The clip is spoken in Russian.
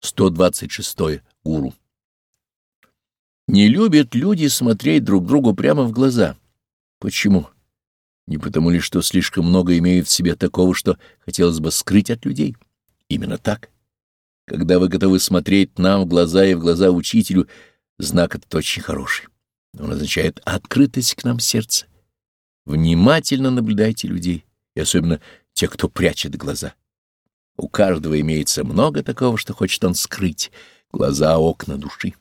126. Гуру. Не любят люди смотреть друг другу прямо в глаза. Почему? Не потому ли, что слишком много имеют в себе такого, что хотелось бы скрыть от людей? Именно так. Когда вы готовы смотреть нам в глаза и в глаза учителю, знак этот очень хороший. Он означает открытость к нам сердца. Внимательно наблюдайте людей, и особенно тех, кто прячет глаза. У каждого имеется много такого, что хочет он скрыть. Глаза — окна души.